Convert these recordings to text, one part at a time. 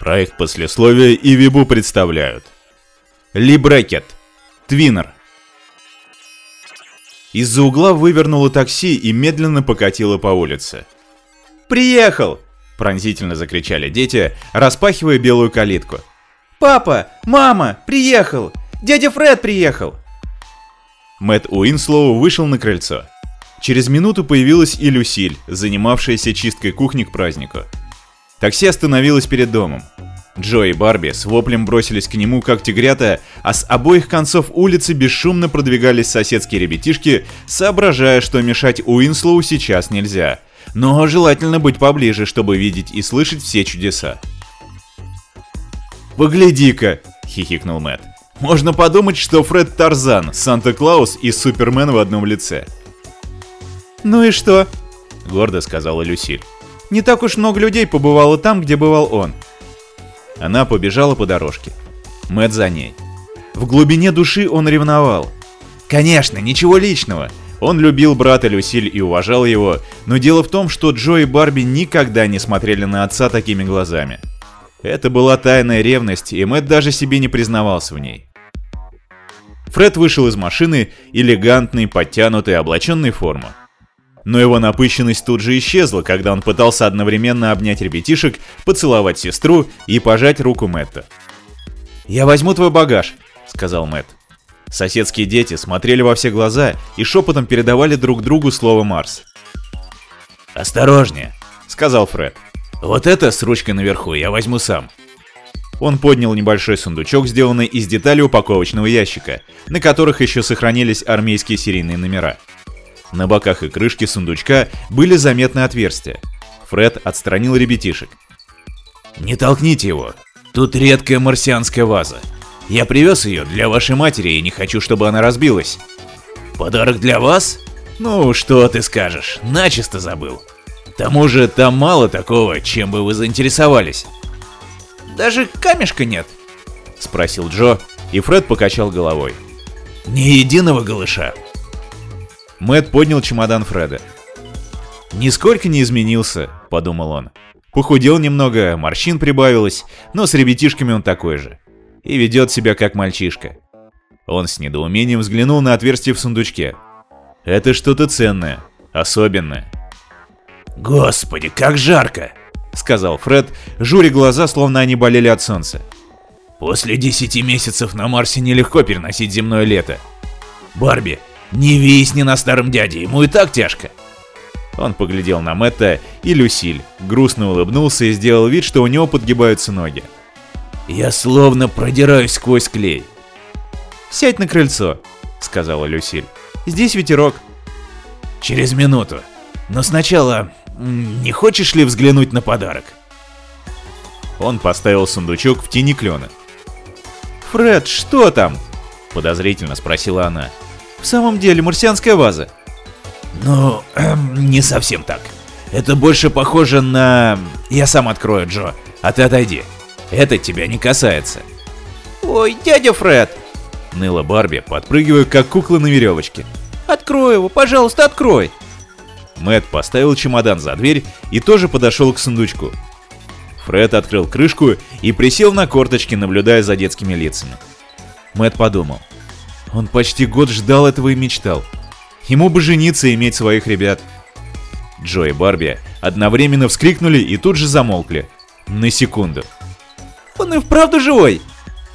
Проект Послесловие и Вибу представляют. Ли Брекет. Твиннер. Из-за угла вывернуло такси и медленно покатило по улице. «Приехал!» – пронзительно закричали дети, распахивая белую калитку. «Папа! Мама! Приехал! Дядя Фред приехал!» Мэтт Уинслоу вышел на крыльцо. Через минуту появилась и Люсиль, занимавшаяся чисткой кухни к празднику. Такси остановилось перед домом. Джо и Барби с воплем бросились к нему, как тигрята, а с обоих концов улицы бесшумно продвигались соседские ребятишки, соображая, что мешать Уинслоу сейчас нельзя. Но желательно быть поближе, чтобы видеть и слышать все чудеса. «Погляди-ка!» — хихикнул Мэтт. «Можно подумать, что Фред Тарзан, Санта-Клаус и Супермен в одном лице». «Ну и что?» — гордо сказала Люсиль. Не так уж много людей побывало там, где бывал он. Она побежала по дорожке. Мэт за ней. В глубине души он ревновал. Конечно, ничего личного. Он любил брата Люсиль и уважал его, но дело в том, что Джо и Барби никогда не смотрели на отца такими глазами. Это была тайная ревность, и Мэтт даже себе не признавался в ней. Фред вышел из машины, элегантный, подтянутый, облаченный в форму. Но его напыщенность тут же исчезла, когда он пытался одновременно обнять ребятишек, поцеловать сестру и пожать руку Мэтта. «Я возьму твой багаж», — сказал Мэтт. Соседские дети смотрели во все глаза и шепотом передавали друг другу слово «Марс». «Осторожнее», — сказал Фред. «Вот это с ручкой наверху я возьму сам». Он поднял небольшой сундучок, сделанный из деталей упаковочного ящика, на которых еще сохранились армейские серийные номера. На боках и крышке сундучка были заметны отверстия. Фред отстранил ребятишек. «Не толкните его. Тут редкая марсианская ваза. Я привез ее для вашей матери и не хочу, чтобы она разбилась. Подарок для вас? Ну, что ты скажешь, начисто забыл. К тому же там мало такого, чем бы вы заинтересовались. Даже камешка нет? Спросил Джо, и Фред покачал головой. Ни единого голыша. Мэт поднял чемодан Фреда. «Нисколько не изменился», — подумал он. Похудел немного, морщин прибавилось, но с ребятишками он такой же. И ведет себя как мальчишка. Он с недоумением взглянул на отверстие в сундучке. Это что-то ценное, особенное. «Господи, как жарко!» — сказал Фред, журя глаза, словно они болели от солнца. «После десяти месяцев на Марсе нелегко переносить земное лето. Барби, не висни на старом дяде, ему и так тяжко. Он поглядел на Мэтта и Люсиль, грустно улыбнулся и сделал вид, что у него подгибаются ноги. «Я словно продираюсь сквозь клей». «Сядь на крыльцо», — сказала Люсиль. «Здесь ветерок». «Через минуту. Но сначала, не хочешь ли взглянуть на подарок?» Он поставил сундучок в тени клена. «Фред, что там?» — подозрительно спросила она. В самом деле, марсианская ваза. Ну, эм, не совсем так. Это больше похоже на... Я сам открою, Джо, а ты отойди. Это тебя не касается. Ой, дядя Фред. Ныла Барби, подпрыгивая, как кукла на веревочке. Открой его, пожалуйста, открой. Мэт поставил чемодан за дверь и тоже подошел к сундучку. Фред открыл крышку и присел на корточки, наблюдая за детскими лицами. Мэт подумал. Он почти год ждал этого и мечтал. Ему бы жениться и иметь своих ребят. Джо и Барби одновременно вскрикнули и тут же замолкли. На секунду. «Он и вправду живой!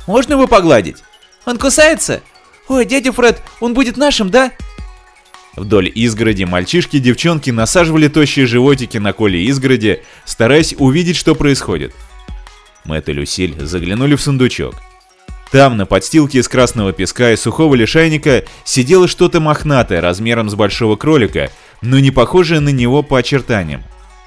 Можно его погладить? Он кусается? Ой, дядя Фред, он будет нашим, да?» Вдоль изгороди мальчишки и девчонки насаживали тощие животики на коле изгороди, стараясь увидеть, что происходит. Мэтт и Люсиль заглянули в сундучок. Там, на подстилке из красного песка и сухого лишайника, сидело что-то мохнатое размером с большого кролика, но не похожее на него по очертаниям.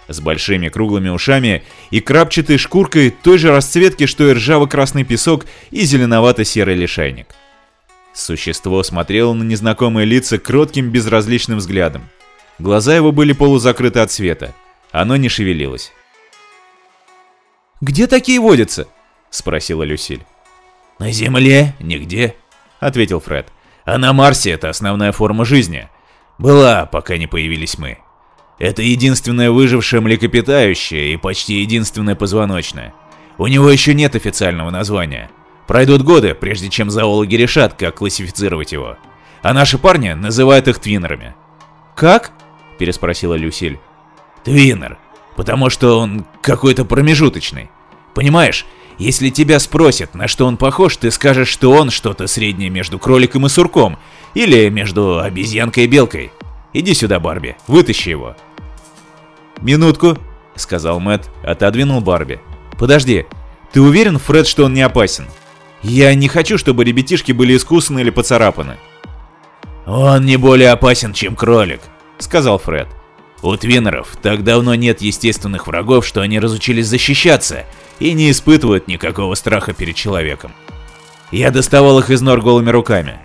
С большими круглыми ушами и крапчатой шкуркой той же расцветки, что и ржаво-красный песок и зеленовато-серый лишайник. Существо смотрело на незнакомые лица кротким безразличным взглядом. Глаза его были полузакрыты от света. Оно не шевелилось. «Где такие водятся?» – спросила Люсиль. «На Земле? Нигде», — ответил Фред. «А на Марсе это основная форма жизни. Была, пока не появились мы. Это единственное выжившее млекопитающее и почти единственное позвоночное. У него еще нет официального названия. Пройдут годы, прежде чем зоологи решат, как классифицировать его. А наши парни называют их твиннерами. Как? переспросила Люсиль. Твиннер, потому что он какой-то промежуточный. Понимаешь, если тебя спросят, на что он похож, ты скажешь, что он что-то среднее между кроликом и сурком, или между обезьянкой и белкой. Иди сюда, Барби, вытащи его. Минутку, сказал Мэт, отодвинул Барби. Подожди, ты уверен, Фред, что он не опасен? Я не хочу, чтобы ребятишки были искусаны или поцарапаны. Он не более опасен, чем кролик, сказал Фред. У твиннеров так давно нет естественных врагов, что они разучились защищаться и не испытывают никакого страха перед человеком. Я доставал их из нор голыми руками.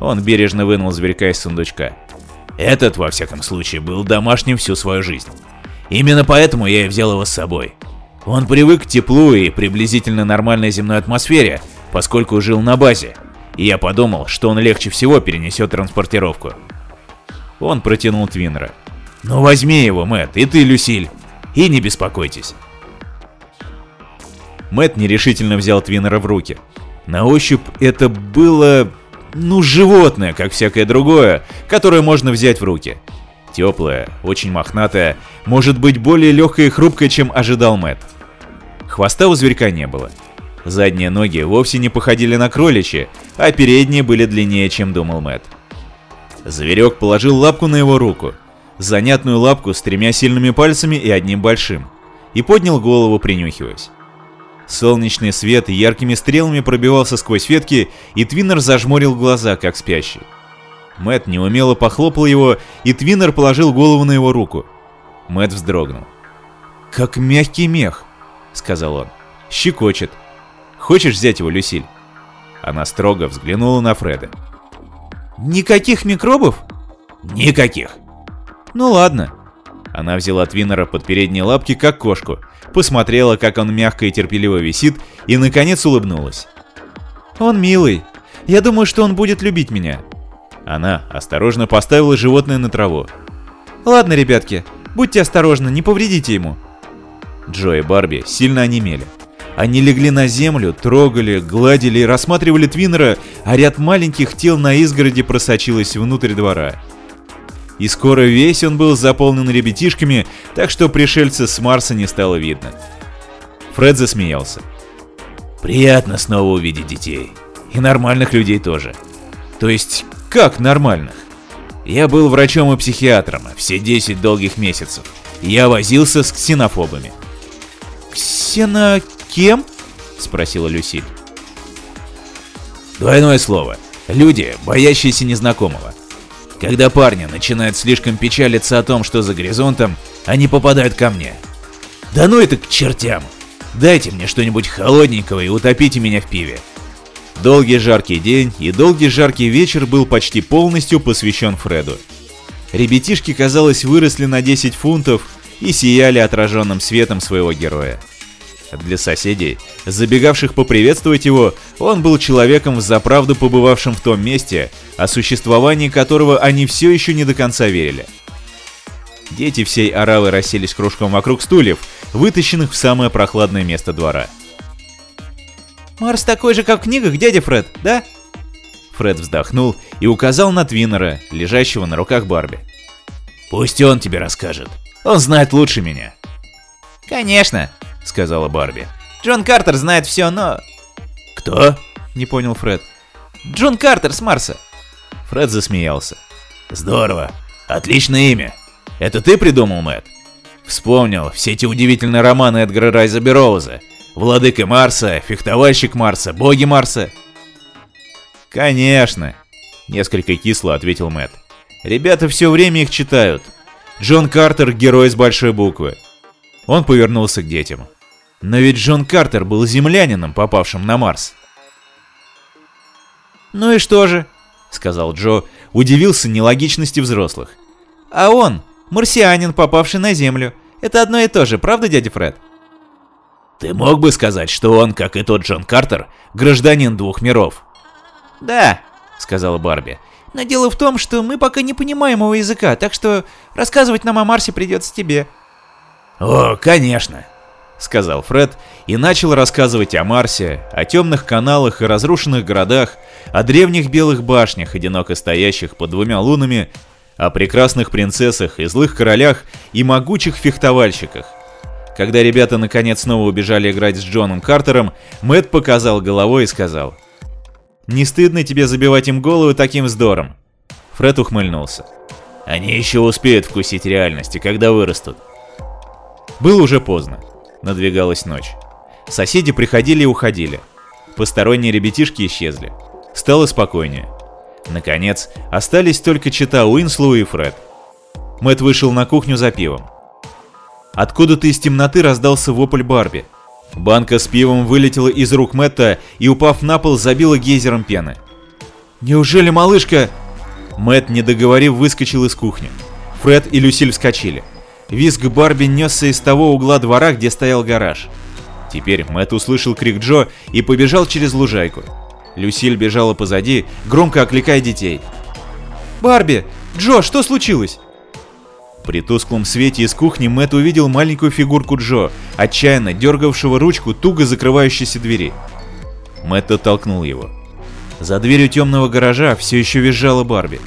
Он бережно вынул зверька из сундучка. Этот, во всяком случае, был домашним всю свою жизнь. Именно поэтому я и взял его с собой. Он привык к теплу и приблизительно нормальной земной атмосфере, поскольку жил на базе, и я подумал, что он легче всего перенесет транспортировку. Он протянул Твиннера. «Ну возьми его, Мэтт, и ты, Люсиль, и не беспокойтесь». Мэтт нерешительно взял Твиннера в руки. На ощупь это было... ну, животное, как всякое другое, которое можно взять в руки. Теплое, очень мохнатое, может быть более легкое и хрупкое, чем ожидал Мэтт. Хвоста у зверька не было. Задние ноги вовсе не походили на кроличьи, а передние были длиннее, чем думал Мэтт. Зверек положил лапку на его руку, занятную лапку с тремя сильными пальцами и одним большим, и поднял голову, принюхиваясь. Солнечный свет яркими стрелами пробивался сквозь ветки, и Твиннер зажмурил глаза, как спящий. Мэт неумело похлопал его, и Твиннер положил голову на его руку. Мэт вздрогнул. «Как мягкий мех», — сказал он. «Щекочет. Хочешь взять его, Люсиль?» Она строго взглянула на Фреда. «Никаких микробов?» «Никаких». «Ну ладно». Она взяла Твиннера под передние лапки, как кошку, посмотрела, как он мягко и терпеливо висит, и, наконец, улыбнулась. «Он милый. Я думаю, что он будет любить меня». Она осторожно поставила животное на траву. «Ладно, ребятки, будьте осторожны, не повредите ему». Джо и Барби сильно онемели. Они легли на землю, трогали, гладили и рассматривали Твиннера, а ряд маленьких тел на изгороди просочилось внутрь двора. И скоро весь он был заполнен ребятишками, так что пришельца с Марса не стало видно. Фред засмеялся. «Приятно снова увидеть детей. И нормальных людей тоже. То есть, как нормальных? Я был врачом и психиатром все 10 долгих месяцев. Я возился с ксенофобами. Ксено... «Кем?» — спросила Люсиль. Двойное слово. Люди, боящиеся незнакомого. Когда парни начинают слишком печалиться о том, что за горизонтом, они попадают ко мне. Да ну это к чертям. Дайте мне что-нибудь холодненького и утопите меня в пиве. Долгий жаркий день и долгий жаркий вечер был почти полностью посвящен Фреду. Ребятишки, казалось, выросли на 10 фунтов и сияли отраженным светом своего героя. Для соседей, забегавших поприветствовать его, он был человеком взаправду побывавшим в том месте, о существовании которого они все еще не до конца верили. Дети всей оравы расселись кружком вокруг стульев, вытащенных в самое прохладное место двора. «Марс такой же, как в книгах, дядя Фред, да?» Фред вздохнул и указал на Твиннера, лежащего на руках Барби. «Пусть он тебе расскажет. Он знает лучше меня». «Конечно», — сказала Барби. «Джон Картер знает все, но...» «Кто?» — не понял Фред. «Джон Картер с Марса». Фред засмеялся. «Здорово. Отличное имя. Это ты придумал, Мэтт?» Вспомнил все эти удивительные романы Эдгара Райза Бероуза. «Владыка Марса», «Фехтовальщик Марса», «Боги Марса». «Конечно», — несколько кисло ответил Мэтт. «Ребята все время их читают. Джон Картер — герой с большой буквы. Он повернулся к детям. Но ведь Джон Картер был землянином, попавшим на Марс. «Ну и что же?» — сказал Джо, удивился нелогичности взрослых. «А он, марсианин, попавший на Землю. Это одно и то же, правда, дядя Фред?» «Ты мог бы сказать, что он, как и тот Джон Картер, гражданин двух миров?» «Да», — сказала Барби. «Но дело в том, что мы пока не понимаем его языка, так что рассказывать нам о Марсе придется тебе». «О, конечно. — сказал Фред и начал рассказывать о Марсе, о темных каналах и разрушенных городах, о древних белых башнях, одиноко стоящих под двумя лунами, о прекрасных принцессах и злых королях и могучих фехтовальщиках. Когда ребята наконец снова убежали играть с Джоном Картером, Мэтт показал головой и сказал. «Не стыдно тебе забивать им голову таким вздором?» Фред ухмыльнулся. «Они еще успеют вкусить реальности, когда вырастут». Было уже поздно. Надвигалась ночь. Соседи приходили и уходили. Посторонние ребятишки исчезли. Стало спокойнее. Наконец, остались только чета Уинслоу и Фред. Мэтт вышел на кухню за пивом. Откуда-то из темноты раздался вопль Барби. Банка с пивом вылетела из рук Мэтта и, упав на пол, забила гейзером пены. «Неужели малышка...» Мэтт, не договорив, выскочил из кухни. Фред и Люсиль вскочили. Визг Барби несся из того угла двора, где стоял гараж. Теперь Мэтт услышал крик Джо и побежал через лужайку. Люсиль бежала позади, громко окликая детей. «Барби! Джо, что случилось?» При тусклом свете из кухни Мэтт увидел маленькую фигурку Джо, отчаянно дергавшего ручку туго закрывающейся двери. Мэтт оттолкнул его. За дверью темного гаража все еще визжала Барби.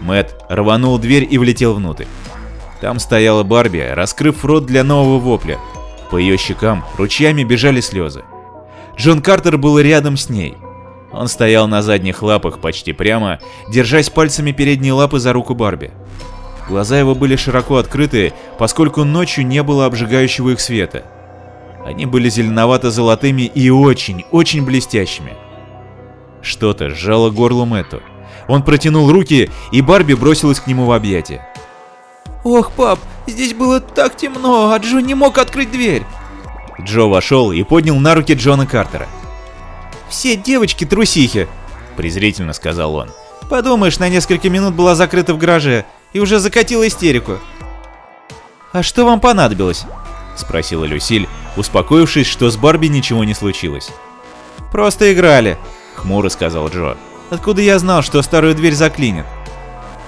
Мэтт рванул дверь и влетел внутрь. Там стояла Барби, раскрыв рот для нового вопля. По ее щекам ручьями бежали слезы. Джон Картер был рядом с ней. Он стоял на задних лапах почти прямо, держась пальцами передней лапы за руку Барби. Глаза его были широко открыты, поскольку ночью не было обжигающего их света. Они были зеленовато-золотыми и очень, очень блестящими. Что-то сжало горло Мэтту. Он протянул руки, и Барби бросилась к нему в объятия. «Ох, пап, здесь было так темно, а Джо не мог открыть дверь!» Джо вошел и поднял на руки Джона Картера. «Все девочки трусихи!» – презрительно сказал он. «Подумаешь, на несколько минут была закрыта в гараже и уже закатила истерику». «А что вам понадобилось?» – спросила Люсиль, успокоившись, что с Барби ничего не случилось. «Просто играли», — хмуро сказал Джо. «Откуда я знал, что старую дверь заклинит?»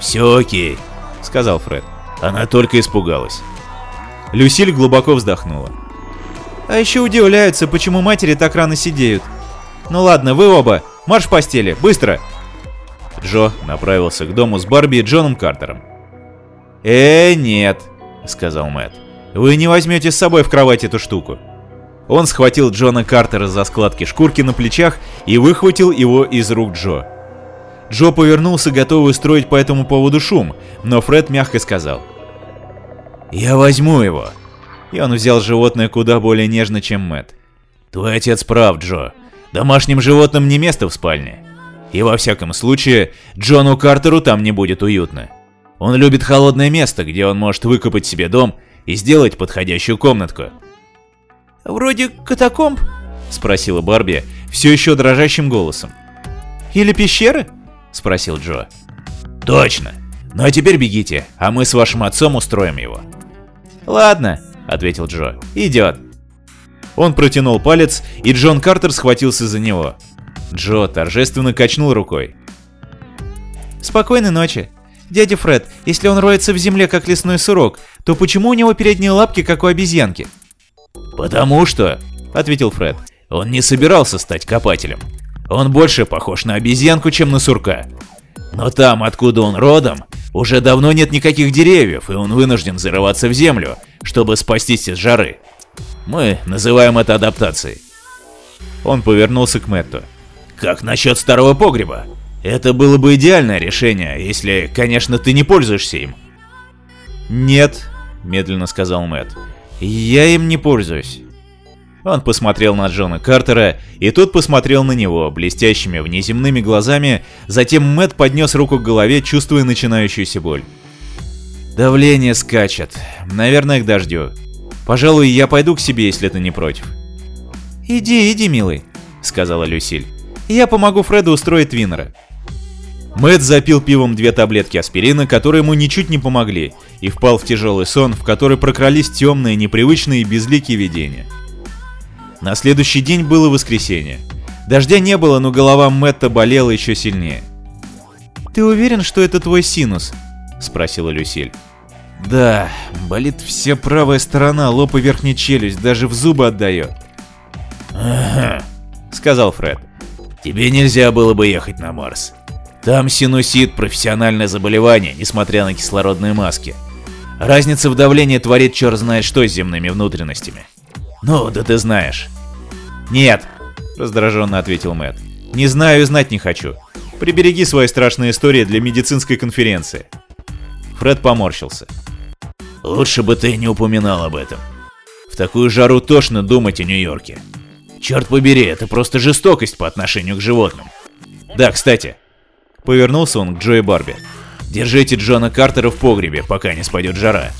«Все окей», — сказал Фред. Она только испугалась. Люсиль глубоко вздохнула. А еще удивляются, почему матери так рано сидеют. Ну ладно, вы оба, марш в постели, быстро! Джо направился к дому с Барби и Джоном Картером. «Э, нет», — сказал Мэтт. «Вы не возьмете с собой в кровать эту штуку». Он схватил Джона Картера за складки шкурки на плечах и выхватил его из рук Джо. Джо повернулся, готовый устроить по этому поводу шум, но Фред мягко сказал. «Я возьму его». И он взял животное куда более нежно, чем Мэт. «Твой отец прав, Джо. Домашним животным не место в спальне. И во всяком случае, Джону Картеру там не будет уютно. Он любит холодное место, где он может выкопать себе дом и сделать подходящую комнатку». «Вроде катакомб?» — спросила Барби все еще дрожащим голосом. «Или пещеры?» — спросил Джо. «Точно. Ну а теперь бегите, а мы с вашим отцом устроим его». «Ладно», — ответил Джо. «Идет». Он протянул палец, и Джон Картер схватился за него. Джо торжественно качнул рукой. «Спокойной ночи. Дядя Фред, если он роется в земле, как лесной сурок, то почему у него передние лапки, как у обезьянки?» «Потому что», — ответил Фред, — «он не собирался стать копателем. Он больше похож на обезьянку, чем на сурка. Но там, откуда он родом, уже давно нет никаких деревьев, и он вынужден зарываться в землю, чтобы спастись из жары. Мы называем это адаптацией. Он повернулся к Мэтту. Как насчет старого погреба? Это было бы идеальное решение, если, конечно, ты не пользуешься им. Нет, медленно сказал Мэтт. Я им не пользуюсь. Он посмотрел на Джона Картера, и тот посмотрел на него блестящими внеземными глазами, затем Мэт поднес руку к голове, чувствуя начинающуюся боль. «Давление скачет. Наверное, к дождю. Пожалуй, я пойду к себе, если ты не против». «Иди, иди, милый», — сказала Люсиль. «Я помогу Фреду устроить Твиннера». Мэт запил пивом две таблетки аспирина, которые ему ничуть не помогли, и впал в тяжелый сон, в который прокрались темные, непривычные и безликие видения. На следующий день было воскресенье. Дождя не было, но голова Мэтта болела еще сильнее. «Ты уверен, что это твой синус?» — спросила Люсиль. Да, болит вся правая сторона, лоб и верхняя челюсть, даже в зубы отдает. Ага, сказал Фред. Тебе нельзя было бы ехать на Марс. Там синусит – профессиональное заболевание, несмотря на кислородные маски. Разница в давлении творит черт знает что с земными внутренностями. Ну, да ты знаешь. Нет, раздраженно ответил Мэтт. Не знаю и знать не хочу. Прибереги свои страшные истории для медицинской конференции. Фред поморщился. Лучше бы ты не упоминал об этом. В такую жару тошно думать о Нью-Йорке. Черт побери, это просто жестокость по отношению к животным. Да, кстати. Повернулся он к Джо и Барби. Держите Джона Картера в погребе, пока не спадет жара.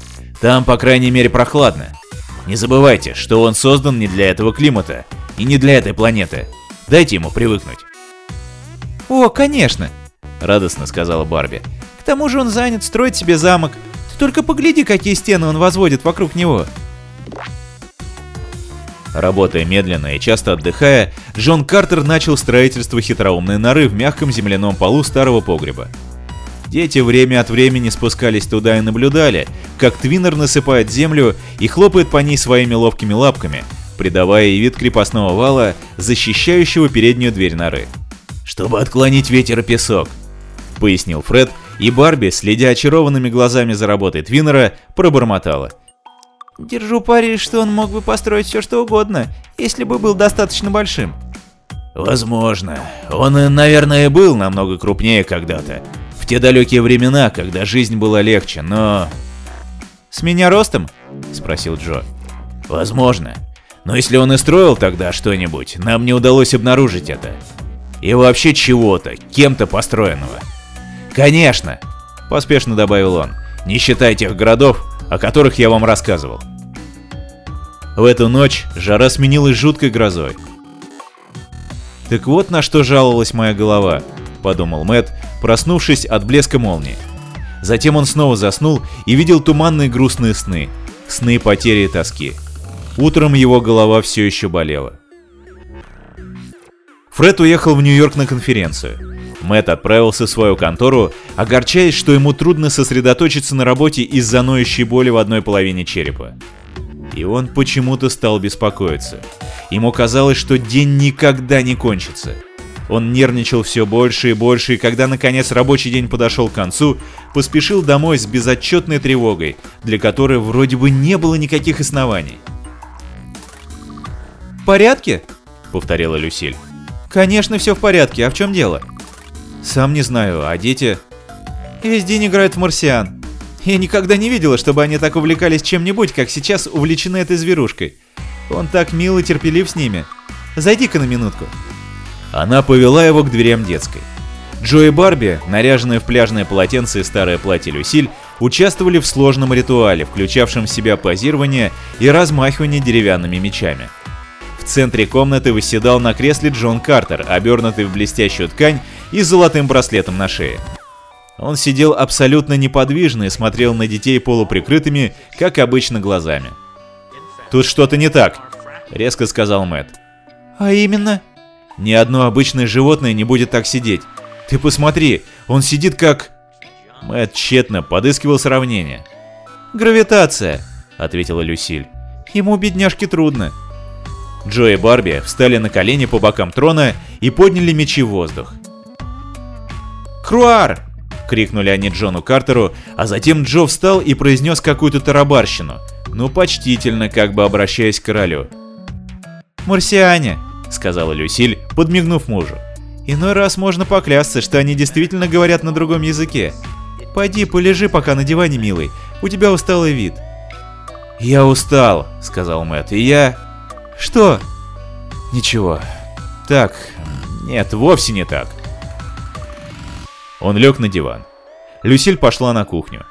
Там, по крайней мере, прохладно. Не забывайте, что он создан не для этого климата и не для этой планеты. Дайте ему привыкнуть. «О, конечно!» — радостно сказала Барби. «К тому же он занят строить себе замок. Ты только погляди, какие стены он возводит вокруг него!» Работая медленно и часто отдыхая, Джон Картер начал строительство хитроумной норы в мягком земляном полу старого погреба. Дети время от времени спускались туда и наблюдали, как Твиннер насыпает землю и хлопает по ней своими ловкими лапками, придавая ей вид крепостного вала, защищающего переднюю дверь норы. «Чтобы отклонить ветер и песок», — пояснил Фред, и Барби, следя очарованными глазами за работой Твиннера, пробормотала. «Держу пари, что он мог бы построить все что угодно, если бы был достаточно большим». «Возможно. Он, наверное, был намного крупнее когда-то, в те далекие времена, когда жизнь была легче, но... «С меня ростом?» — спросил Джо. «Возможно. Но если он и строил тогда что-нибудь, нам не удалось обнаружить это. И вообще чего-то, кем-то построенного». «Конечно!» — поспешно добавил он. «Не считай тех городов, о которых я вам рассказывал». В эту ночь жара сменилась жуткой грозой. Так вот на что жаловалась моя голова, подумал Мэт, проснувшись от блеска молнии. Затем он снова заснул и видел туманные грустные сны, сны потери и тоски. Утром его голова все еще болела. Фред уехал в Нью-Йорк на конференцию. Мэт отправился в свою контору, огорчаясь, что ему трудно сосредоточиться на работе из-за ноющей боли в одной половине черепа. И он почему-то стал беспокоиться. Ему казалось, что день никогда не кончится. Он нервничал все больше и больше, и когда наконец рабочий день подошел к концу, поспешил домой с безотчетной тревогой, для которой вроде бы не было никаких оснований. «В порядке?» — повторила Люсиль. «Конечно, все в порядке. А в чем дело?» «Сам не знаю, а дети...» «Весь день играют в марсиан. Я никогда не видела, чтобы они так увлекались чем-нибудь, как сейчас увлечены этой зверушкой. Он так мил и терпелив с ними. Зайди-ка на минутку». Она повела его к дверям детской. Джо и Барби, наряженные в пляжное полотенце и старое платье Люсиль, участвовали в сложном ритуале, включавшем в себя позирование и размахивание деревянными мечами. В центре комнаты восседал на кресле Джон Картер, обернутый в блестящую ткань и с золотым браслетом на шее. Он сидел абсолютно неподвижно и смотрел на детей полуприкрытыми, как обычно, глазами. «Тут что-то не так», — резко сказал Мэтт. «А именно?» Ни одно обычное животное не будет так сидеть. Ты посмотри, он сидит как... Мэтт тщетно подыскивал сравнение. «Гравитация», — ответила Люсиль. «Ему, бедняжке, трудно». Джо и Барби встали на колени по бокам трона и подняли мечи в воздух. «Круар!» — крикнули они Джону Картеру, а затем Джо встал и произнес какую-то тарабарщину, но почтительно, как бы обращаясь к королю. «Марсиане!» Сказала Люсиль, подмигнув мужу. Иной раз можно поклясться, что они действительно говорят на другом языке. Пойди, полежи пока на диване, милый. У тебя усталый вид. Я устал, сказал Мэт, и я... Что? Ничего. Так, нет, вовсе не так. Он лег на диван. Люсиль пошла на кухню.